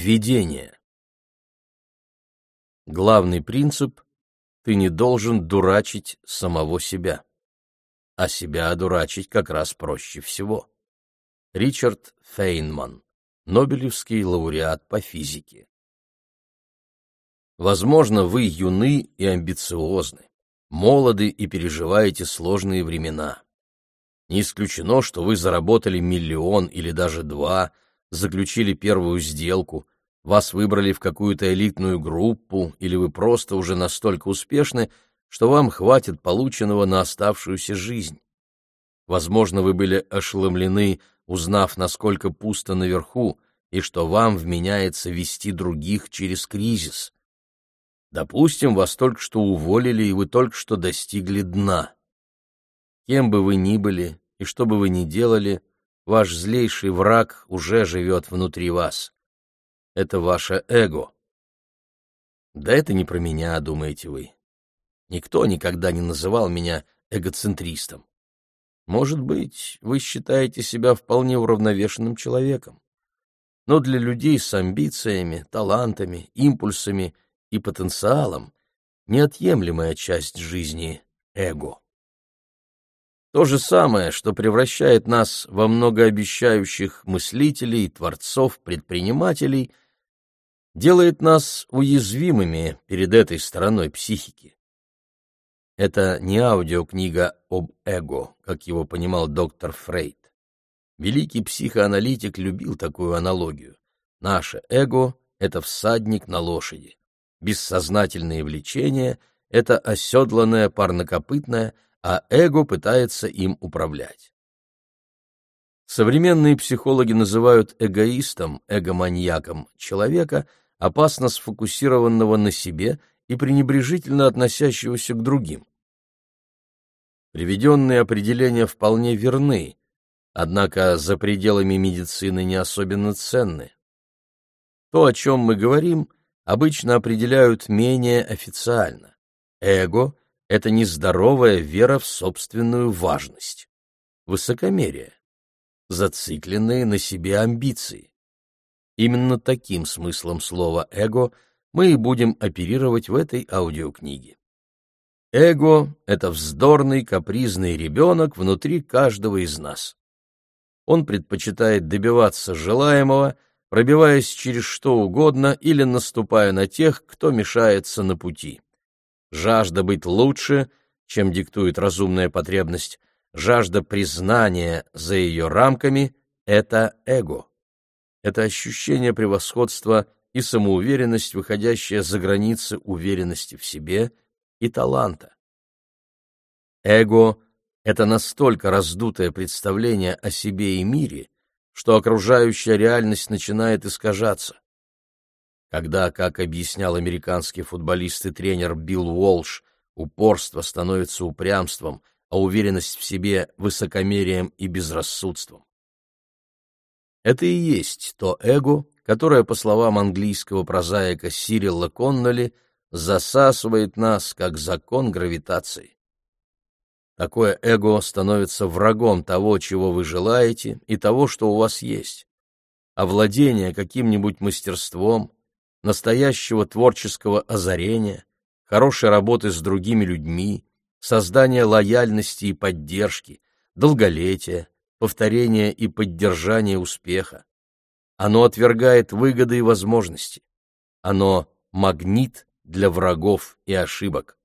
Введение. Главный принцип — ты не должен дурачить самого себя. А себя одурачить как раз проще всего. Ричард Фейнман, Нобелевский лауреат по физике. Возможно, вы юны и амбициозны, молоды и переживаете сложные времена. Не исключено, что вы заработали миллион или даже два – заключили первую сделку, вас выбрали в какую-то элитную группу, или вы просто уже настолько успешны, что вам хватит полученного на оставшуюся жизнь. Возможно, вы были ошеломлены, узнав, насколько пусто наверху, и что вам вменяется вести других через кризис. Допустим, вас только что уволили, и вы только что достигли дна. Кем бы вы ни были и что бы вы ни делали, Ваш злейший враг уже живет внутри вас. Это ваше эго. Да это не про меня, думаете вы. Никто никогда не называл меня эгоцентристом. Может быть, вы считаете себя вполне уравновешенным человеком. Но для людей с амбициями, талантами, импульсами и потенциалом неотъемлемая часть жизни — эго. То же самое, что превращает нас во многообещающих мыслителей, творцов, предпринимателей, делает нас уязвимыми перед этой стороной психики. Это не аудиокнига об эго, как его понимал доктор Фрейд. Великий психоаналитик любил такую аналогию. Наше эго — это всадник на лошади. Бессознательные влечения — это оседланное парнокопытное — а эго пытается им управлять. Современные психологи называют эгоистом, эгоманьяком человека, опасно сфокусированного на себе и пренебрежительно относящегося к другим. Приведенные определения вполне верны, однако за пределами медицины не особенно ценны. То, о чем мы говорим, обычно определяют менее официально. Эго это нездоровая вера в собственную важность, высокомерие, зацикленные на себе амбиции. Именно таким смыслом слова «эго» мы и будем оперировать в этой аудиокниге. Эго — это вздорный, капризный ребенок внутри каждого из нас. Он предпочитает добиваться желаемого, пробиваясь через что угодно или наступая на тех, кто мешается на пути жажда быть лучше, чем диктует разумная потребность, жажда признания за ее рамками — это эго. Это ощущение превосходства и самоуверенность, выходящая за границы уверенности в себе и таланта. Эго — это настолько раздутое представление о себе и мире, что окружающая реальность начинает искажаться. Когда, как объяснял американский футболист и тренер Билл Уолш, упорство становится упрямством, а уверенность в себе — высокомерием и безрассудством. Это и есть то эго, которое, по словам английского прозаика Сирилла Конноли, засасывает нас, как закон гравитации. Такое эго становится врагом того, чего вы желаете, и того, что у вас есть. А владение каким-нибудь мастерством, настоящего творческого озарения, хорошей работы с другими людьми, создания лояльности и поддержки, долголетия, повторения и поддержания успеха. Оно отвергает выгоды и возможности. Оно магнит для врагов и ошибок.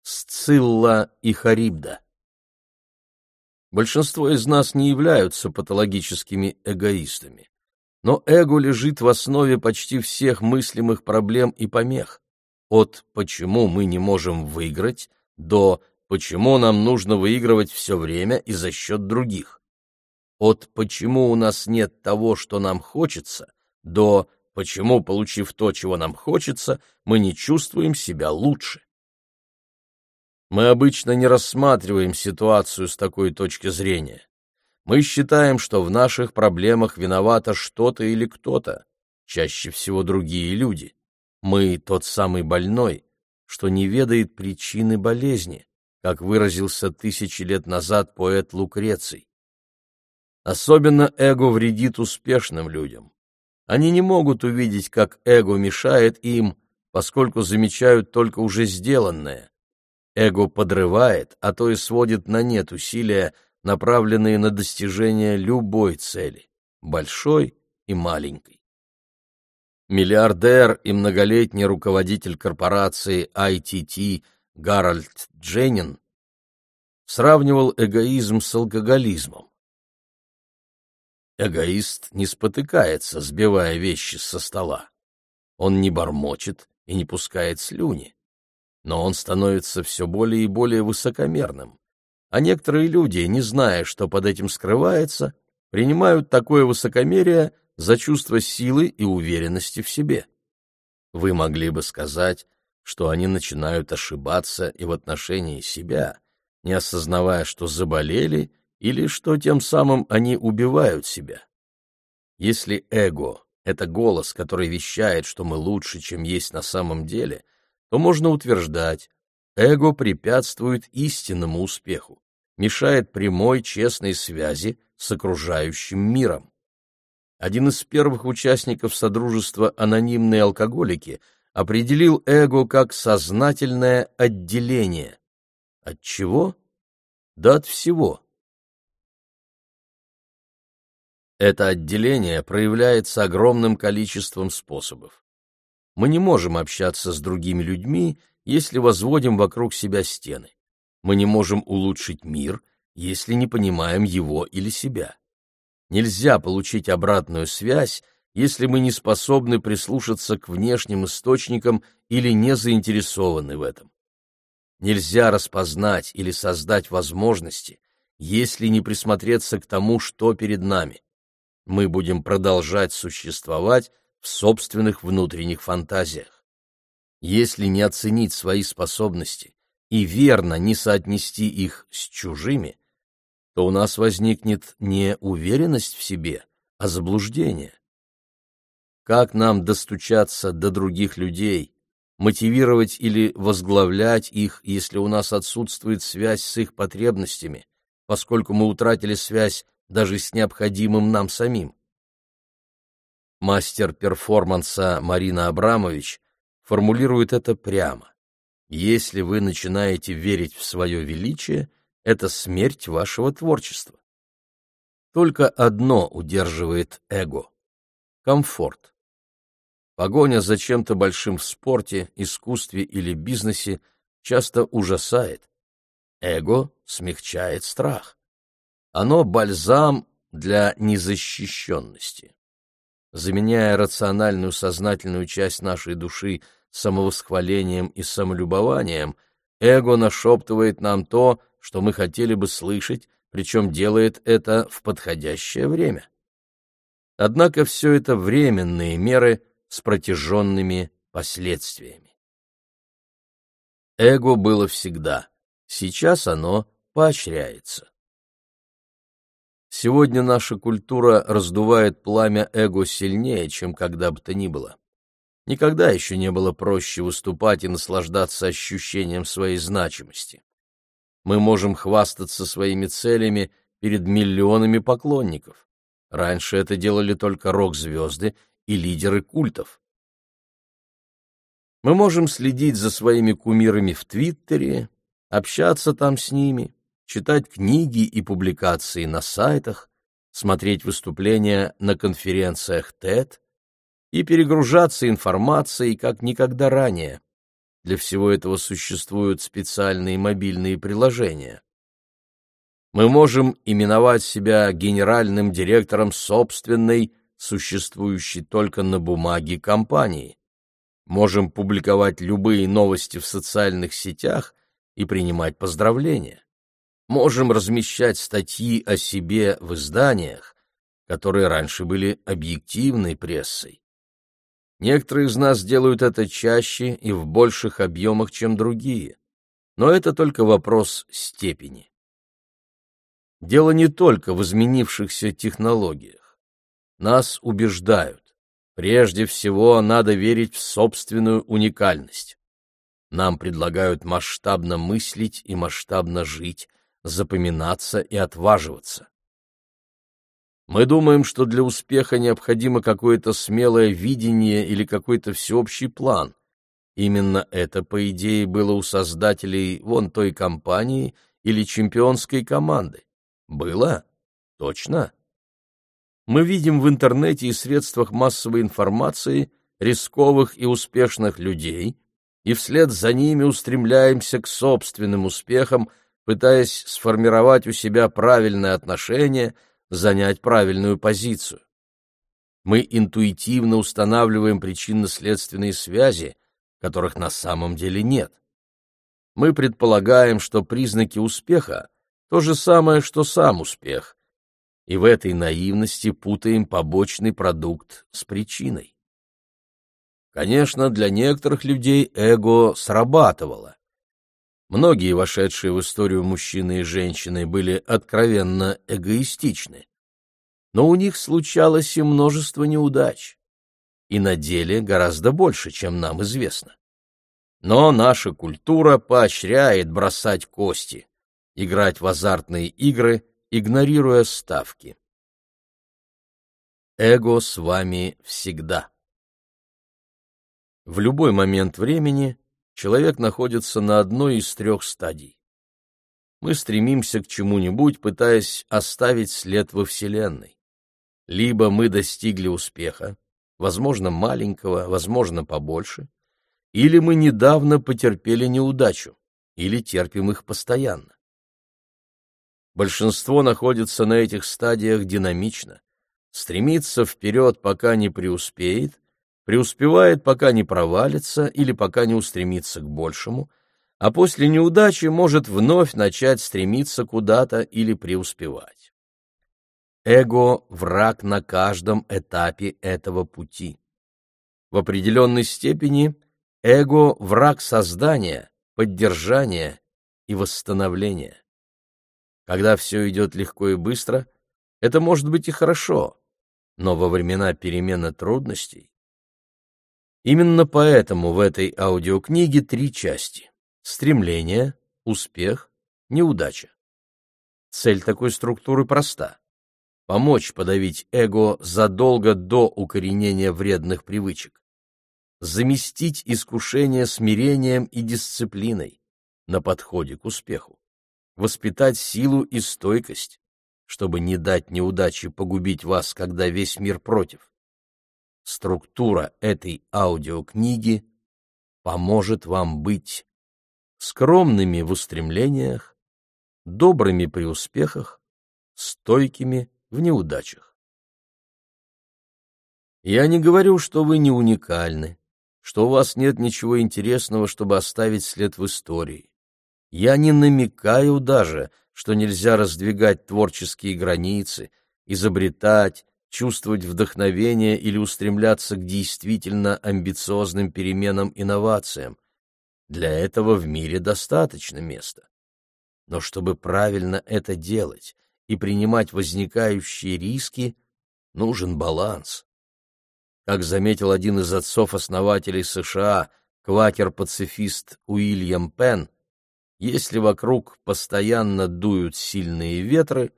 Сцилла и Харибда. Большинство из нас не являются патологическими эгоистами. Но эго лежит в основе почти всех мыслимых проблем и помех. От «почему мы не можем выиграть» до «почему нам нужно выигрывать все время и за счет других». От «почему у нас нет того, что нам хочется» до «почему, получив то, чего нам хочется, мы не чувствуем себя лучше». Мы обычно не рассматриваем ситуацию с такой точки зрения. Мы считаем, что в наших проблемах виновато что-то или кто-то, чаще всего другие люди. Мы тот самый больной, что не ведает причины болезни, как выразился тысячи лет назад поэт Лукреций. Особенно эго вредит успешным людям. Они не могут увидеть, как эго мешает им, поскольку замечают только уже сделанное. Эго подрывает, а то и сводит на нет усилия, направленные на достижение любой цели, большой и маленькой. Миллиардер и многолетний руководитель корпорации ITT Гарольд Дженнин сравнивал эгоизм с алкоголизмом. Эгоист не спотыкается, сбивая вещи со стола. Он не бормочет и не пускает слюни. Но он становится все более и более высокомерным. А некоторые люди, не зная, что под этим скрывается, принимают такое высокомерие за чувство силы и уверенности в себе. Вы могли бы сказать, что они начинают ошибаться и в отношении себя, не осознавая, что заболели или что тем самым они убивают себя. Если эго — это голос, который вещает, что мы лучше, чем есть на самом деле, то можно утверждать, эго препятствует истинному успеху, мешает прямой честной связи с окружающим миром. Один из первых участников Содружества «Анонимные алкоголики» определил эго как сознательное отделение. От чего? Да от всего. Это отделение проявляется огромным количеством способов. Мы не можем общаться с другими людьми, если возводим вокруг себя стены. Мы не можем улучшить мир, если не понимаем его или себя. Нельзя получить обратную связь, если мы не способны прислушаться к внешним источникам или не заинтересованы в этом. Нельзя распознать или создать возможности, если не присмотреться к тому, что перед нами мы будем продолжать существовать собственных внутренних фантазиях. Если не оценить свои способности и верно не соотнести их с чужими, то у нас возникнет не уверенность в себе, а заблуждение. Как нам достучаться до других людей, мотивировать или возглавлять их, если у нас отсутствует связь с их потребностями, поскольку мы утратили связь даже с необходимым нам самим. Мастер перформанса Марина Абрамович формулирует это прямо. Если вы начинаете верить в свое величие, это смерть вашего творчества. Только одно удерживает эго — комфорт. Погоня за чем-то большим в спорте, искусстве или бизнесе часто ужасает. Эго смягчает страх. Оно бальзам для незащищенности. Заменяя рациональную сознательную часть нашей души самовосхвалением и самолюбованием, эго нашептывает нам то, что мы хотели бы слышать, причем делает это в подходящее время. Однако все это временные меры с протяженными последствиями. Эго было всегда, сейчас оно поощряется. Сегодня наша культура раздувает пламя эго сильнее, чем когда бы то ни было. Никогда еще не было проще выступать и наслаждаться ощущением своей значимости. Мы можем хвастаться своими целями перед миллионами поклонников. Раньше это делали только рок-звезды и лидеры культов. Мы можем следить за своими кумирами в Твиттере, общаться там с ними, читать книги и публикации на сайтах, смотреть выступления на конференциях TED и перегружаться информацией как никогда ранее. Для всего этого существуют специальные мобильные приложения. Мы можем именовать себя генеральным директором собственной, существующей только на бумаге компании. Можем публиковать любые новости в социальных сетях и принимать поздравления можем размещать статьи о себе в изданиях, которые раньше были объективной прессой. Некоторые из нас делают это чаще и в больших объемах, чем другие, но это только вопрос степени. Дело не только в изменившихся технологиях. Нас убеждают, прежде всего надо верить в собственную уникальность. Нам предлагают масштабно мыслить и масштабно жить, запоминаться и отваживаться. Мы думаем, что для успеха необходимо какое-то смелое видение или какой-то всеобщий план. Именно это, по идее, было у создателей вон той компании или чемпионской команды. Было? Точно? Мы видим в интернете и средствах массовой информации рисковых и успешных людей, и вслед за ними устремляемся к собственным успехам, пытаясь сформировать у себя правильное отношение – занять правильную позицию. Мы интуитивно устанавливаем причинно-следственные связи, которых на самом деле нет. Мы предполагаем, что признаки успеха — то же самое, что сам успех, и в этой наивности путаем побочный продукт с причиной. Конечно, для некоторых людей эго срабатывало, Многие вошедшие в историю мужчины и женщины были откровенно эгоистичны. Но у них случалось и множество неудач. И на деле гораздо больше, чем нам известно. Но наша культура поощряет бросать кости, играть в азартные игры, игнорируя ставки. Эго с вами всегда. В любой момент времени человек находится на одной из трех стадий. Мы стремимся к чему-нибудь, пытаясь оставить след во Вселенной. Либо мы достигли успеха, возможно, маленького, возможно, побольше, или мы недавно потерпели неудачу, или терпим их постоянно. Большинство находится на этих стадиях динамично, стремится вперед, пока не преуспеет, преуспевает, пока не провалится или пока не устремится к большему, а после неудачи может вновь начать стремиться куда-то или преуспевать. Эго — враг на каждом этапе этого пути. В определенной степени эго — враг создания, поддержания и восстановления. Когда все идет легко и быстро, это может быть и хорошо, но во времена перемены трудностей Именно поэтому в этой аудиокниге три части — стремление, успех, неудача. Цель такой структуры проста — помочь подавить эго задолго до укоренения вредных привычек, заместить искушение смирением и дисциплиной на подходе к успеху, воспитать силу и стойкость, чтобы не дать неудаче погубить вас, когда весь мир против структура этой аудиокниги поможет вам быть скромными в устремлениях, добрыми при успехах, стойкими в неудачах. Я не говорю, что вы не уникальны, что у вас нет ничего интересного, чтобы оставить след в истории. Я не намекаю даже, что нельзя раздвигать творческие границы, изобретать, чувствовать вдохновение или устремляться к действительно амбициозным переменам инновациям. Для этого в мире достаточно места. Но чтобы правильно это делать и принимать возникающие риски, нужен баланс. Как заметил один из отцов-основателей США, квакер-пацифист Уильям Пенн, если вокруг постоянно дуют сильные ветры,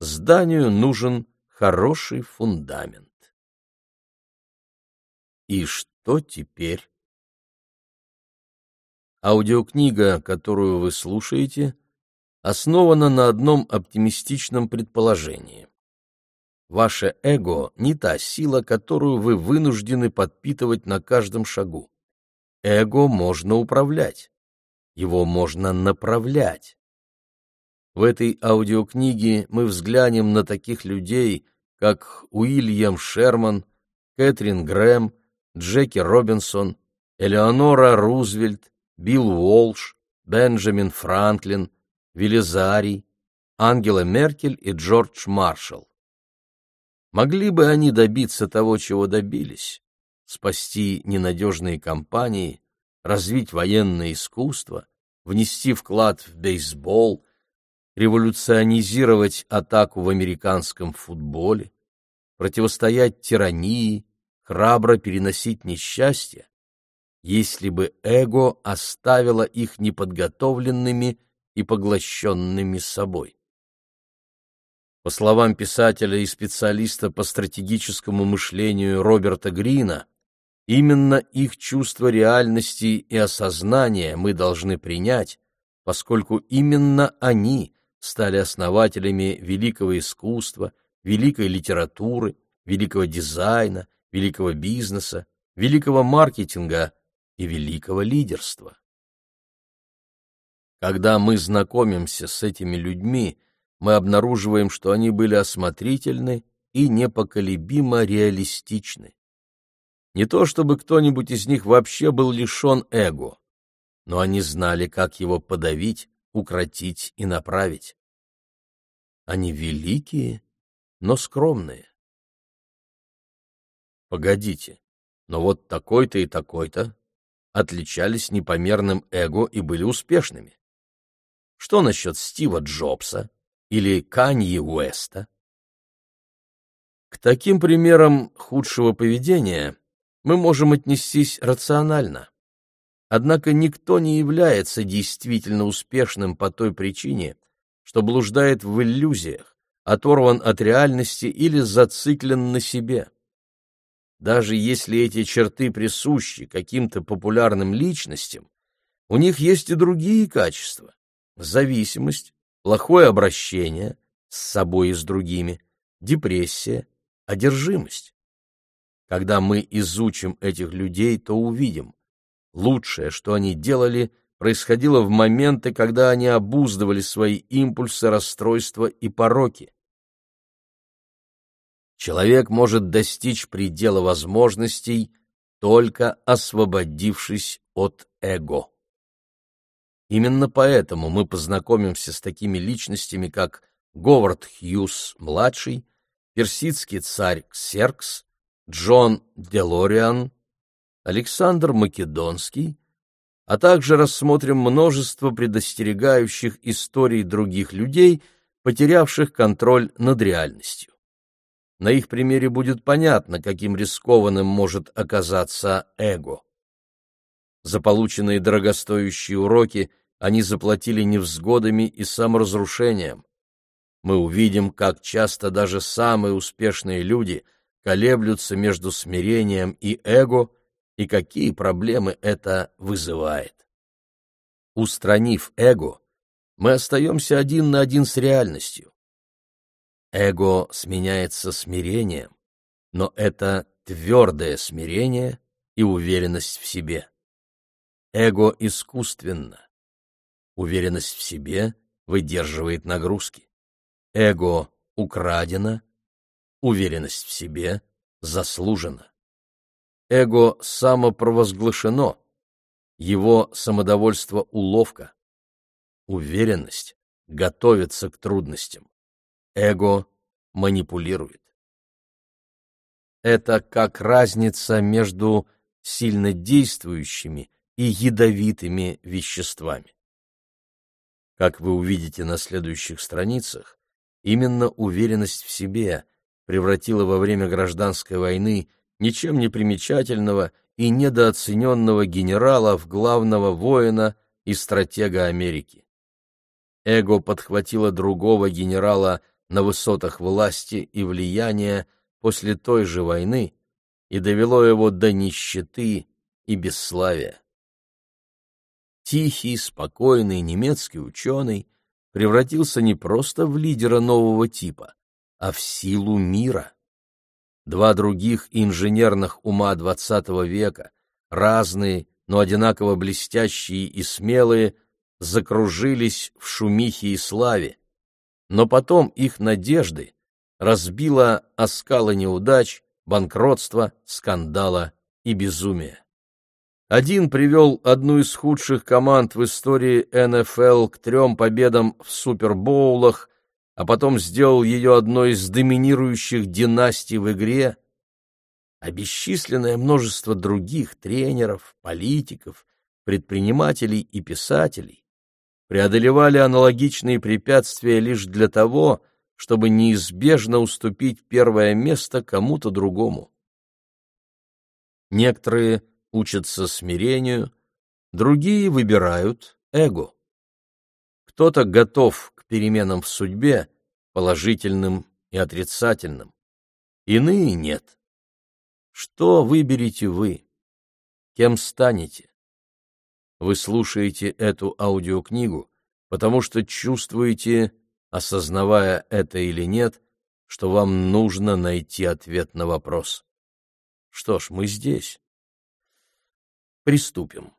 зданию нужен хороший фундамент. И что теперь? Аудиокнига, которую вы слушаете, основана на одном оптимистичном предположении. Ваше эго не та сила, которую вы вынуждены подпитывать на каждом шагу. Эго можно управлять, его можно направлять. В этой аудиокниге мы взглянем на таких людей, как Уильям Шерман, Кэтрин Грэм, Джеки Робинсон, Элеонора Рузвельт, Билл Уолш, Бенджамин Франклин, Велизарий, Ангела Меркель и Джордж Маршалл. Могли бы они добиться того, чего добились, спасти ненадежные компании, развить военное искусство, внести вклад в бейсбол, революционизировать атаку в американском футболе, противостоять тирании, храбро переносить несчастье, если бы эго оставило их неподготовленными и поглощенными собой. По словам писателя и специалиста по стратегическому мышлению Роберта Грина, именно их чувство реальности и осознания мы должны принять, поскольку именно они стали основателями великого искусства, великой литературы, великого дизайна, великого бизнеса, великого маркетинга и великого лидерства. Когда мы знакомимся с этими людьми, мы обнаруживаем, что они были осмотрительны и непоколебимо реалистичны. Не то чтобы кто-нибудь из них вообще был лишен эго, но они знали, как его подавить, укротить и направить. Они великие, но скромные. Погодите, но вот такой-то и такой-то отличались непомерным эго и были успешными. Что насчет Стива Джобса или Канье Уэста? К таким примерам худшего поведения мы можем отнестись рационально. Однако никто не является действительно успешным по той причине, что блуждает в иллюзиях, оторван от реальности или зациклен на себе. Даже если эти черты присущи каким-то популярным личностям, у них есть и другие качества – зависимость, плохое обращение с собой и с другими, депрессия, одержимость. Когда мы изучим этих людей, то увидим, Лучшее, что они делали, происходило в моменты, когда они обуздывали свои импульсы, расстройства и пороки. Человек может достичь предела возможностей, только освободившись от эго. Именно поэтому мы познакомимся с такими личностями, как Говард Хьюз-младший, персидский царь Ксеркс, Джон Делориан, Александр Македонский, а также рассмотрим множество предостерегающих историй других людей, потерявших контроль над реальностью. На их примере будет понятно, каким рискованным может оказаться эго. За полученные дорогостоящие уроки они заплатили невзгодами и саморазрушением. Мы увидим, как часто даже самые успешные люди колеблются между смирением и эго – и какие проблемы это вызывает. Устранив эго, мы остаемся один на один с реальностью. Эго сменяется смирением, но это твердое смирение и уверенность в себе. Эго искусственно. Уверенность в себе выдерживает нагрузки. Эго украдено, уверенность в себе заслужена эго самопровозглашено, его самодовольство уловка, уверенность готовится к трудностям, эго манипулирует. Это как разница между сильнодействующими и ядовитыми веществами. Как вы увидите на следующих страницах, именно уверенность в себе превратила во время гражданской войны ничем не примечательного и недооцененного генерала в главного воина и стратега Америки. Эго подхватило другого генерала на высотах власти и влияния после той же войны и довело его до нищеты и бесславия. Тихий, спокойный немецкий ученый превратился не просто в лидера нового типа, а в силу мира. Два других инженерных ума XX века, разные, но одинаково блестящие и смелые, закружились в шумихе и славе, но потом их надежды разбила оскалы неудач, банкротства, скандала и безумия. Один привел одну из худших команд в истории НФЛ к трем победам в Супербоулах, а потом сделал ее одной из доминирующих династий в игре, а бесчисленное множество других тренеров, политиков, предпринимателей и писателей преодолевали аналогичные препятствия лишь для того, чтобы неизбежно уступить первое место кому-то другому. Некоторые учатся смирению, другие выбирают эго. Кто-то готов к переменам в судьбе, положительным и отрицательным. Иные нет. Что выберете вы? Кем станете? Вы слушаете эту аудиокнигу, потому что чувствуете, осознавая это или нет, что вам нужно найти ответ на вопрос. Что ж, мы здесь. Приступим.